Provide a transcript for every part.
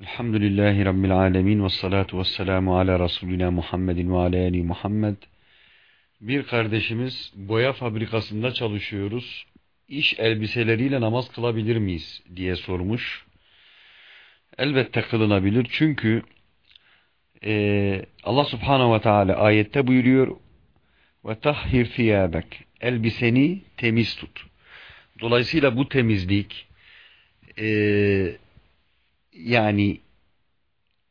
Elhamdülillahi Rabbil alemin ve salatu ve selamu ala Resulina Muhammedin ve ala ali Muhammed. Bir kardeşimiz boya fabrikasında çalışıyoruz. İş elbiseleriyle namaz kılabilir miyiz diye sormuş. Elbette kılınabilir çünkü e, Allah subhanahu ve teala ayette buyuruyor ve tahhir thiyabek elbiseni temiz tut. Dolayısıyla bu temizlik eee yani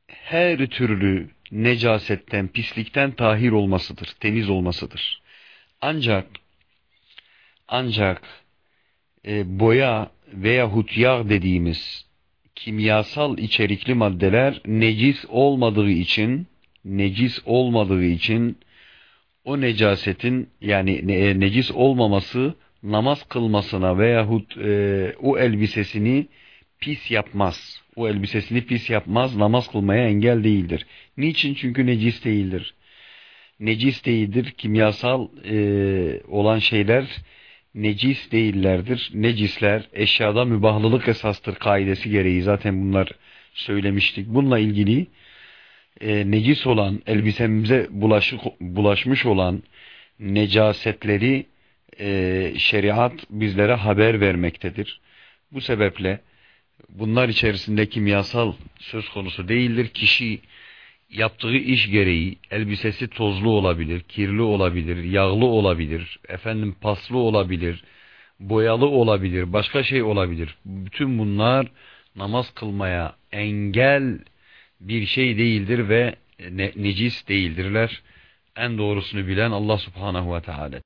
her türlü necasetten, pislikten tahir olmasıdır, temiz olmasıdır. Ancak ancak e, boya veyahut yağ dediğimiz kimyasal içerikli maddeler necis olmadığı için necis olmadığı için o necasetin yani ne, necis olmaması namaz kılmasına veyahut e, o elbisesini pis yapmaz. O elbisesini pis yapmaz, namaz kılmaya engel değildir. Niçin? Çünkü necis değildir. Necis değildir, kimyasal e, olan şeyler necis değillerdir. Necisler eşyada mübahlılık esastır kaidesi gereği. Zaten bunlar söylemiştik. Bununla ilgili e, necis olan, elbisemize bulaşık, bulaşmış olan necasetleri e, şeriat bizlere haber vermektedir. Bu sebeple bunlar içerisinde kimyasal söz konusu değildir. Kişi yaptığı iş gereği elbisesi tozlu olabilir, kirli olabilir, yağlı olabilir, efendim paslı olabilir, boyalı olabilir, başka şey olabilir. Bütün bunlar namaz kılmaya engel bir şey değildir ve ne, necis değildirler. En doğrusunu bilen Allah subhanahu ve teala.